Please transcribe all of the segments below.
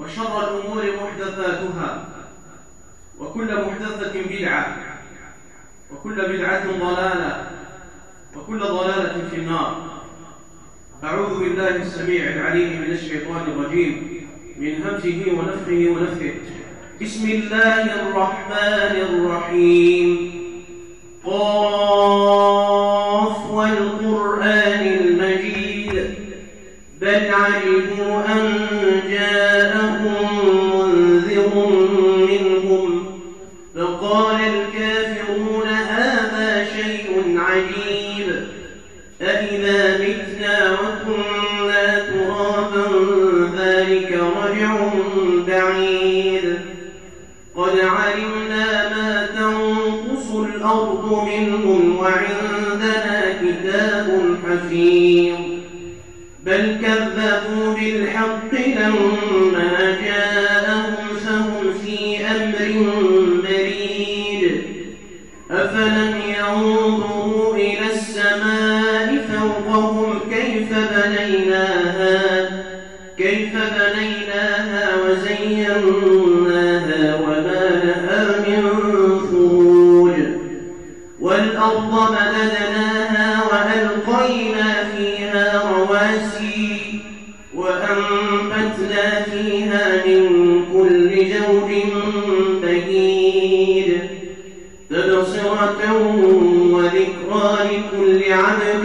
وشر الأمور محدثاتها. وكل محدثة بدعة. وكل بدعة ضلالة. وكل ضلالة في النار. أعوذ بالله السميع العليم من الشيطان الرجيم. من همزه ونفخه ونفخه. بسم الله الرحمن الرحيم. قاف والقرآن المجيد. بل عجبوا أن جاءهم منهم وعندنا كتاب حفيظ. بل كذبوا بالحق لما جاءهم فهم في أمر مريد. أفلم ينظروا إلى السماء فوقهم كيف بنيناها كيف بنيناها وزيناها وما لها من مددناها وألقينا فيها رواسي وأنبتنا فيها من كل تبصرة وذكرى لكل عبد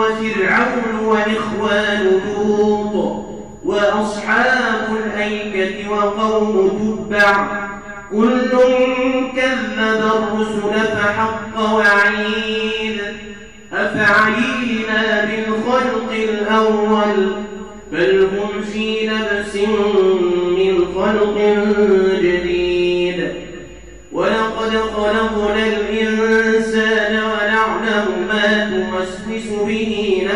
وفرعون وإخوان لوط وأصحاب الأيكة وقوم تبع كل كذب الرسل فحق وعيد أفعينا بالخلق الأول بل هم في لبس من خلق جديد ولقد خلقنا الإنسان ونعلم ما توسوس به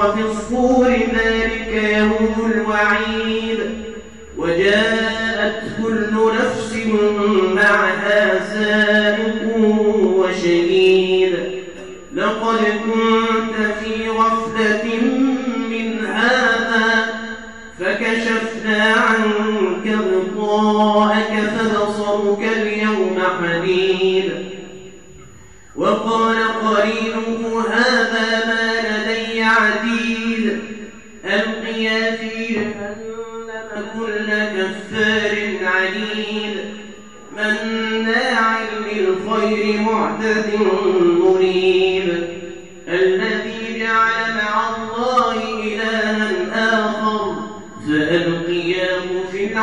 في الصور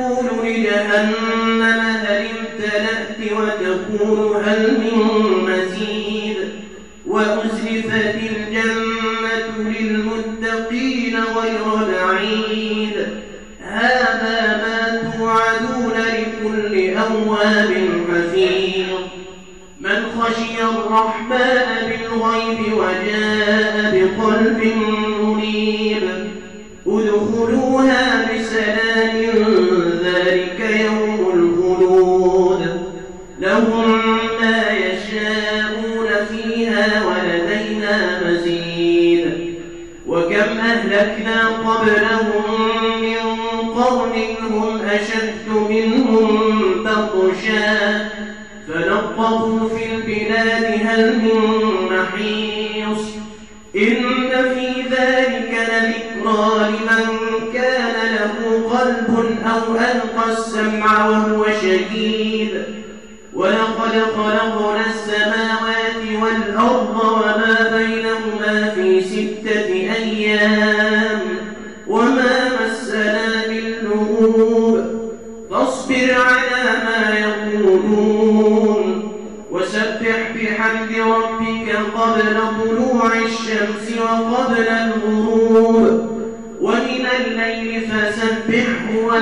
نقول لجهنم هل امتلأت وتقول هل من مزيد؟ فنقضوا في البلاد هل من محيص إن في ذلك لذكرى لمن كان له قلب أو ألقى السمع وهو شهيد ولقد خلقنا السماوات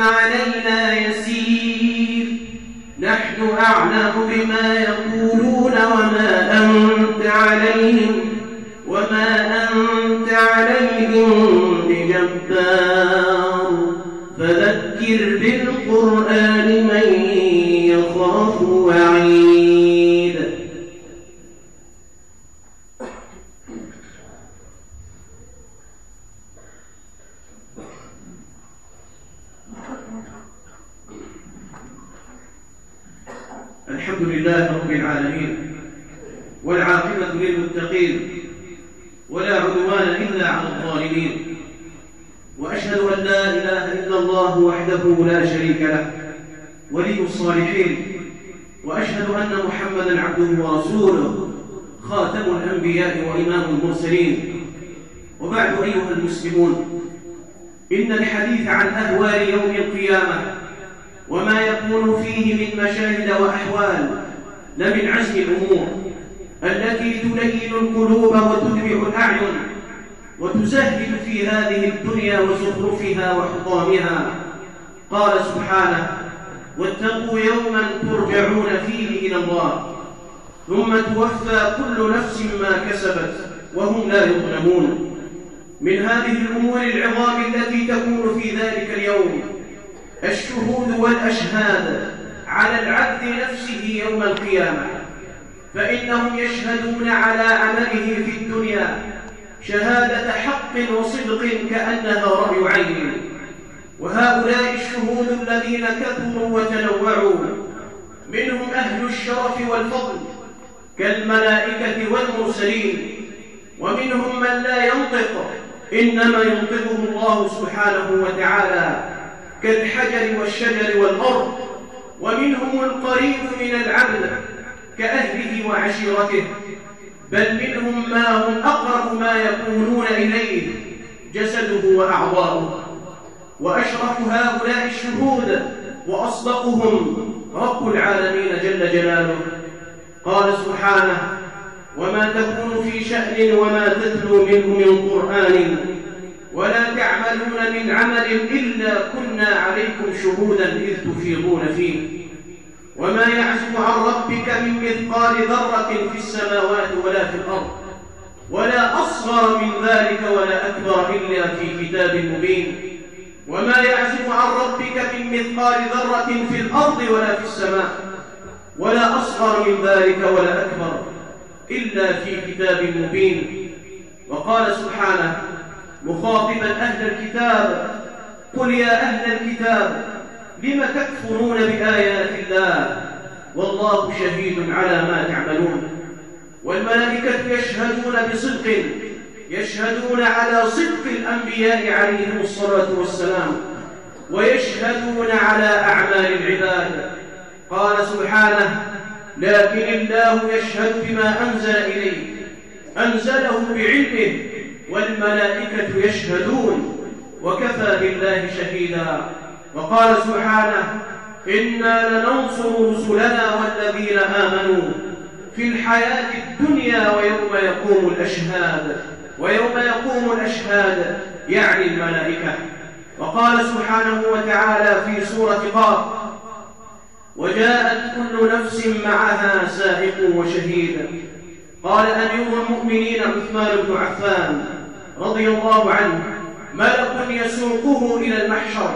علينا يسير. نحن أعلم بما يقولون وما أنت عليهم وما أنت عليهم بجبار. فذكر بالقرآن من يخاف وعيد الحمد لله رب العالمين والعاقبة للمتقين ولا عدوان إلا على الظالمين وأشهد أن لا إله إلا الله وحده لا شريك له ولي الصالحين وأشهد أن محمدا عبده ورسوله خاتم وإمام المرسلين. وبعد أيها المسلمون إن الحديث عن أهوال يوم القيامة وما يكون فيه من مشاهد وأحوال لمن عزم الأمور التي تلين القلوب وتدمع الأعين وتزهد في هذه الدنيا وزخرفها وحطامها. قال سبحانه واتقوا يوما ترجعون فيه إلى الله. ثم توفى كل نفس ما كسبت وهم لا يظلمون. من هذه الأمور العظام التي تكون في ذلك اليوم الشهود والأشهاد على العبد نفسه يوم القيامة. فإنهم يشهدون على عمله في الدنيا شهادة حق وصدق كأنها رأي عين. وهؤلاء الشهود الذين كثروا وتنوعوا منهم أهل الشرف والفضل كالملائكة والمرسلين ومنهم من لا ينطق إنما ينطقه الله سبحانه وتعالى كالحجر والشجر والأرض ومنهم القريب من العبد كأهله وعشيرته بل منهم ما هم أقرب ما يكونون إليه جسده وأعضاؤه. وأشرف هؤلاء الشهود وأصدقهم رب العالمين جل جلاله. قال سبحانه وما تكون في شأن وما تتلو منه من قرآن ولا تعملون من عمل إلا كنا عليكم شهودا إذ تفيضون فيه. وما يعزب عن ربك من مثقال ذرة في السماوات ولا في الأرض ولا أصغر من ذلك ولا أكبر إلا في كتاب مبين. وما يعزب عن ربك من مثقال ذرة في الأرض ولا في السماء. ولا أصغر من ذلك ولا أكبر إلا في كتاب مبين. وقال سبحانه مخاطبا أهل الكتاب قل يا أهل الكتاب لم تكفرون بآيات الله؟ والله شهيد على ما تعملون. والملائكة يشهدون بصدق يشهدون على صدق الأنبياء عليهم الصلاة والسلام ويشهدون على أعمال العباد. قال سبحانه لكن الله يشهد بما أنزل إليه أنزله بعلمه والملائكة يشهدون وكفى بالله شهيدا. وقال سبحانه إنا لننصر رسلنا والذين آمنوا في الحياة الدنيا ويوم يقوم الأشهاد ويوم يقوم الأشهاد يعني الملائكة. وقال سبحانه وتعالى في سورة قاف وجاءت كل نفس معها سائق وشهيد. قال أمير المؤمنين عثمان بن عفان رضي الله عنه ملك يسوقه إلى المحشر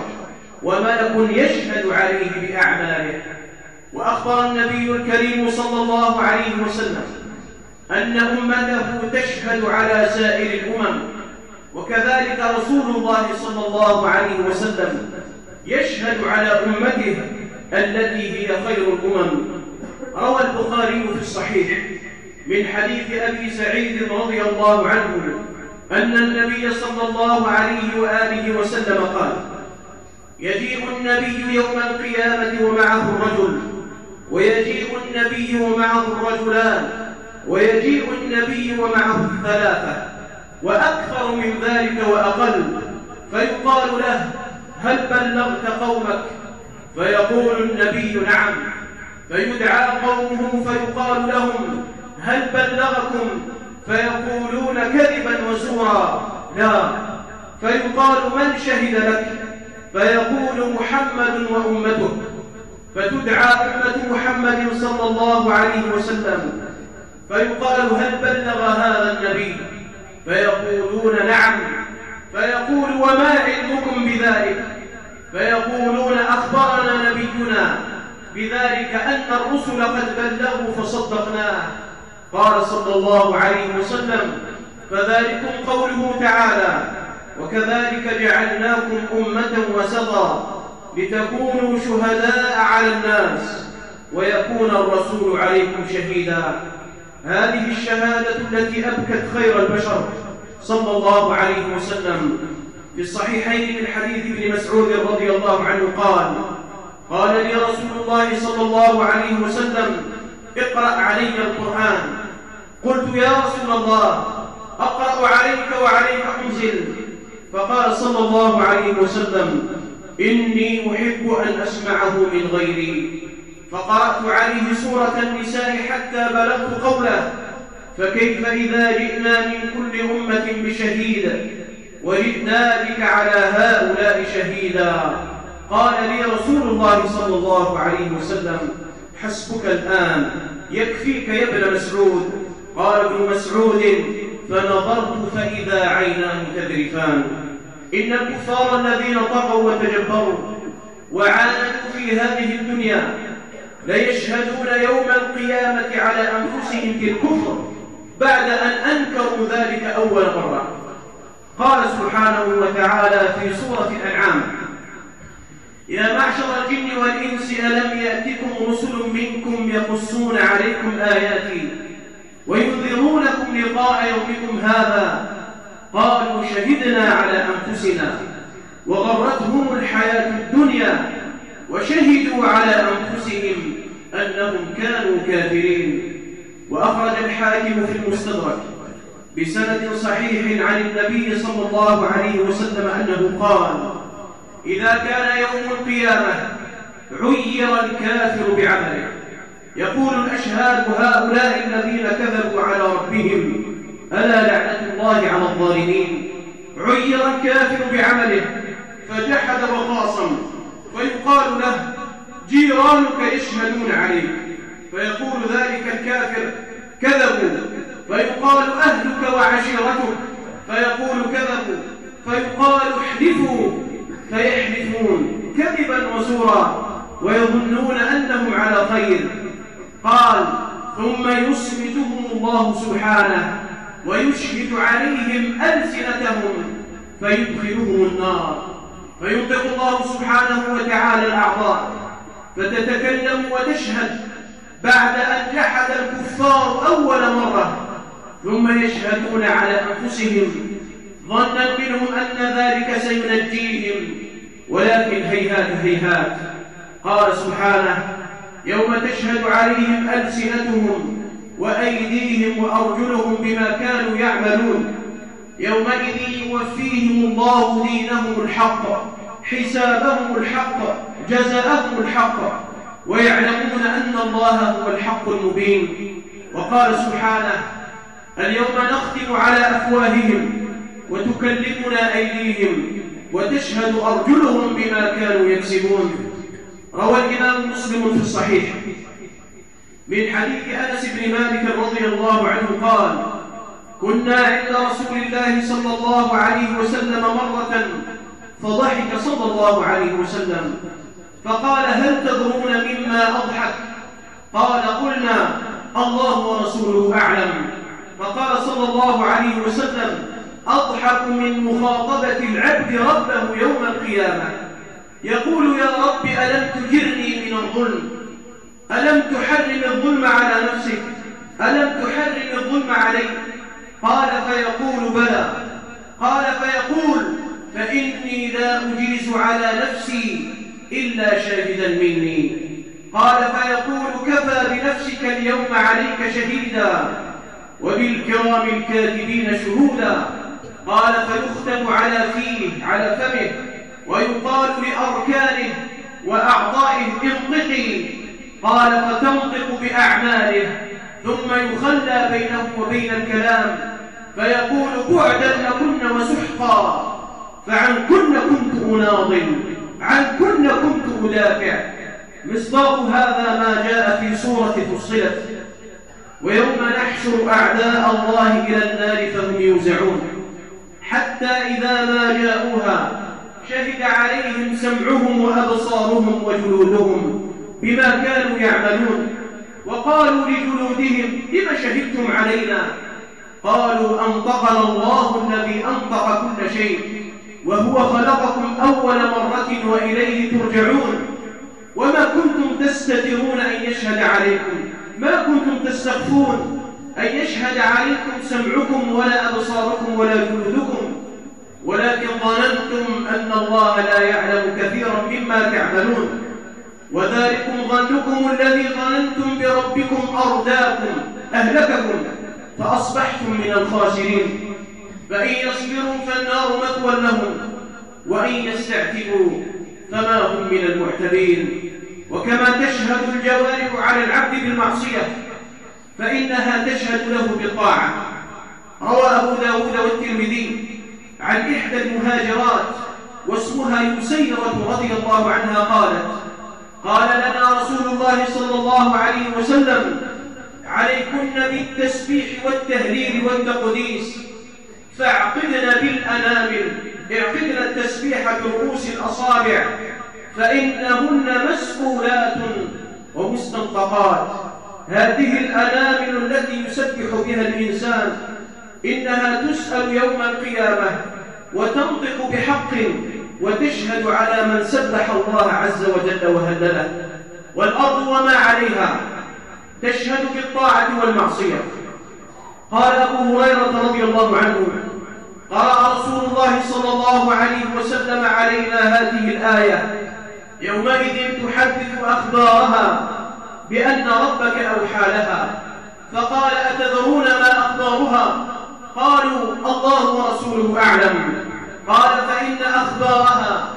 وملك يشهد عليه بأعماله؟ وأخبر النبي الكريم صلى الله عليه وسلم أن أمته تشهد على سائر الأمم. وكذلك رسول الله صلى الله عليه وسلم يشهد على أمته التي هي خير الأمم. روى البخاري في الصحيح من حديث أبي سعيد رضي الله عنه أن النبي صلى الله عليه وآله وسلم قال يجيء النبي يوم القيامة ومعه الرجل ويجيء النبي ومعه الرجلان ويجيء النبي ومعه الثلاثة وأكثر من ذلك وأقل فيقال له هل بلغت قومك؟ فيقول النبي نعم فيدعى قومه فيقال لهم هل بلغكم؟ فيقولون كذبا وزورا. لا. فيقال من شهد لك؟ فيقول محمد وأمته. فتدعى أمة محمد صلى الله عليه وسلم. فيقال هل بلغ هذا النبي؟ فيقولون نعم. فيقول وما علمكم بذلك؟ فيقولون أخبرنا نبينا بذلك أن الرسل قد بلغوا فصدقناه. قال صلى الله عليه وسلم فذلكم قوله تعالى وكذلك جعلناكم أمة وسطا لتكونوا شهداء على الناس ويكون الرسول عليكم شهيدا. هذه الشهادة التي أبكت خير البشر صلى الله عليه وسلم في الصحيحين من حديث ابن مسعود رضي الله عنه قال قال لي رسول الله صلى الله عليه وسلم اقرأ علي القرآن. قلت يا رسول الله أقرأ عليك وعليك أنزل. فقال صلى الله عليه وسلم إني أحب أن أسمعه من غيري. فقرأت عليه سورة النساء حتى بلغت قوله فكيف إذا جئنا من كل أمة بشهيد؟ وجئنا بك على هؤلاء شهيدا. قال لي رسول الله صلى الله عليه وسلم حسبك الآن يكفيك يا ابن مسعود. قال ابن مسعود فنظرت فإذا عيناه تذرفان. إن الكفار الذين طغوا وتجبروا وعاندوا في هذه الدنيا ليشهدون يوم القيامة على أنفسهم بالكفر بعد أن أنكروا ذلك أول مرة. قال سبحانه وتعالى في سورة الأنعام يا معشر الجن والإنس ألم يأتكم رسل منكم يقصون عليكم آياتي وينذرونكم لقاء يومكم هذا؟ قالوا شهدنا على أنفسنا وغرتهم الحياة الدنيا وشهدوا على أنفسهم أنهم كانوا كافرين. وأخرج الحاكم في المستدرك بسند صحيح عن النبي صلى الله عليه وسلم أنه قال إذا كان يوم القيامة عير الكافر بعمله. يقول الأشهاد هؤلاء الذين كذبوا على ربهم ألا لعنة الله على الظالمين؟ عير الكافر بعمله فجحد وخاصم فيقال له جيرانك يشهدون عليك. فيقول ذلك الكافر كذبوا فيقال أهلك وعشيرتك فيقول كذبوا فيقال احلفوا فيحلفون كذبا وزورا ويظنون أنهم على خير. قال ثم يصمتهم الله سبحانه ويشهد عليهم ألسنتهم فيدخلهم النار. فينطق الله سبحانه وتعالى الأعضاء فتتكلم وتشهد بعد أن جحد الكفار أول مرة. ثم يشهدون على أنفسهم ظنا منهم أن ذلك سينجيهم. ولكن هيهات هيهات. قال سبحانه يوم تشهد عليهم ألسنتهم وأيديهم وأرجلهم بما كانوا يعملون يومئذ يوفيهم الله دينهم الحق حسابهم الحق جزاءهم الحق ويعلمون أن الله هو الحق المبين. وقال سبحانه اليوم نختم على أفواههم وتكلمنا أيديهم وتشهد أرجلهم بما كانوا يكسبون. روى الإمام مسلم في الصحيح. من حديث أنس بن مالك رضي الله عنه قال كنا عند رسول الله صلى الله عليه وسلم مرة فضحك صلى الله عليه وسلم. فقال هل تدرون مما أضحك؟ قال قلنا الله ورسوله أعلم. فقال صلى الله عليه وسلم أضحك من مخاطبة العبد ربه يوم القيامة. يقول يا رب ألم تجرني من الظلم؟ ألم تحرم الظلم على نفسك؟ ألم تحرم الظلم عليك قال فيقول بلى. قال فيقول فإني لا أجيز على نفسي إلا شاهدا مني. قال فيقول كفى بنفسك اليوم عليك شهيدا. وبالكرام الكاتبين شهودا قال فيختم على فيه على فمه ويقال لأركانه وأعضائه انطقي قال فتنطق بأعماله ثم يخلى بينه وبين الكلام فيقول بعدا لكن وسحقا فعن كن كنت أناضل عن كن كنت أدافع مصداق هذا ما جاء في سورة فصلت. ويوم نحشر أعداء الله إلى النار فهم يوزعون. حتى إذا ما جاءوها شهد عليهم سمعهم وأبصارهم وجلودهم بما كانوا يعملون. وقالوا لجلودهم لم شهدتم علينا؟ قالوا أنطقنا الله الذي أنطق كل شيء وهو خلقكم أول مرة وإليه ترجعون. وما كنتم تستترون أن يشهد عليكم. ما كنتم تستخفون أن يشهد عليكم سمعكم ولا أبصاركم ولا جلودكم ولكن ظننتم أن الله لا يعلم كثيرا مما تعملون. وذلكم ظنكم الذي ظننتم بربكم أرداكم أهلككم فأصبحتم من الخاسرين. فإن يصبروا فالنار مثوى لهم وإن يستعتبوا فما هم من المعتبين. وكما تشهد الجوارح على العبد بالمعصية فإنها تشهد له بالطاعة روى أبو داود والترمذي عن إحدى المهاجرات واسمها يسيرة رضي الله عنها قالت قال لنا رسول الله صلى الله عليه وسلم عليكن بالتسبيح والتهليل والتقديس فاعقدن بالأنامل اعقدن التسبيح برؤوس الأصابع. فإنهن مسؤولات ومستنطقات هذه الأنامل التي يسبح بها الإنسان إنها تسأل يوم القيامة وتنطق بحق وتشهد على من سبح الله عز وجل وهلله والأرض وما عليها تشهد بالطاعة والمعصية. قال أبو هريرة رضي الله عنه قرأ رسول الله صلى الله عليه وسلم علينا هذه الآية يومئذ تحدث أخبارها بأن ربك أوحى لها فقال أتذرون ما أخبارها؟ قالوا الله ورسوله أعلم. قال فإن أخبارها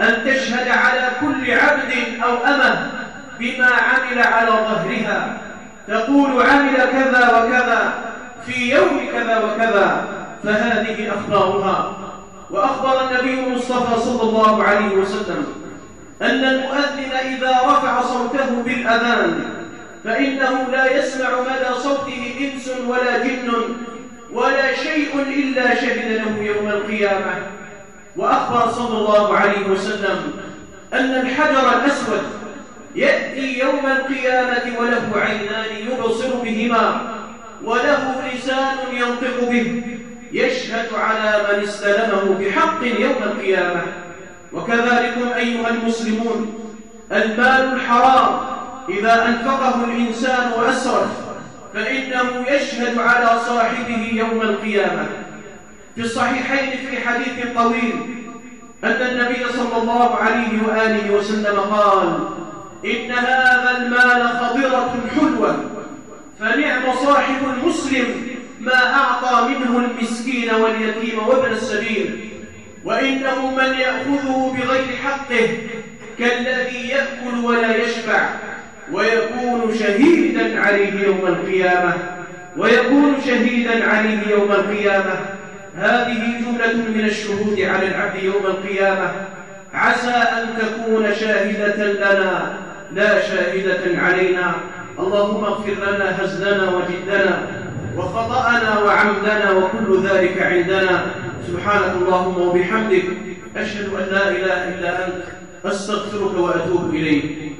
أن تشهد على كل عبد أو أمة بما عمل على ظهرها تقول عمل كذا وكذا في يوم كذا وكذا فهذه أخبارها. وأخبر النبي المصطفى صلى الله عليه وسلم أن المؤذن إذا رفع صوته بالأذان فإنه لا يسمع مدى صوته إنس ولا جن ولا شيء إلا شهد له يوم القيامة. وأخبر صلى الله عليه وسلم أن الحجر الأسود يأتي يوم القيامة وله عينان يبصر بهما وله لسان ينطق به يشهد على من استلمه بحق يوم القيامة. وكذلكم أيها المسلمون المال الحرام إذا أنفقه الإنسان وأسرف فإنه يشهد على صاحبه يوم القيامة. في الصحيحين في حديث طويل أن النبي صلى الله عليه وآله وسلم قال إن هذا المال خضرة حلوة فنعم صاحب المسلم ما أعطى منه المسكين واليتيم وابن السبيل. وإنه من يأخذه بغير حقه كالذي يأكل ولا يشبع ويكون شهيدا عليه يوم القيامة ويكون شهيدا عليه يوم القيامة. هذه جملة من الشهود على العبد يوم القيامة. عسى أن تكون شاهدة لنا لا شاهدة علينا. اللهم اغفر لنا هزلنا وجدنا. وخطأنا وعمدنا وكل ذلك عندنا. سبحانك اللهم وبحمدك أشهد أن لا إله إلا أنت أستغفرك وأتوب إليك.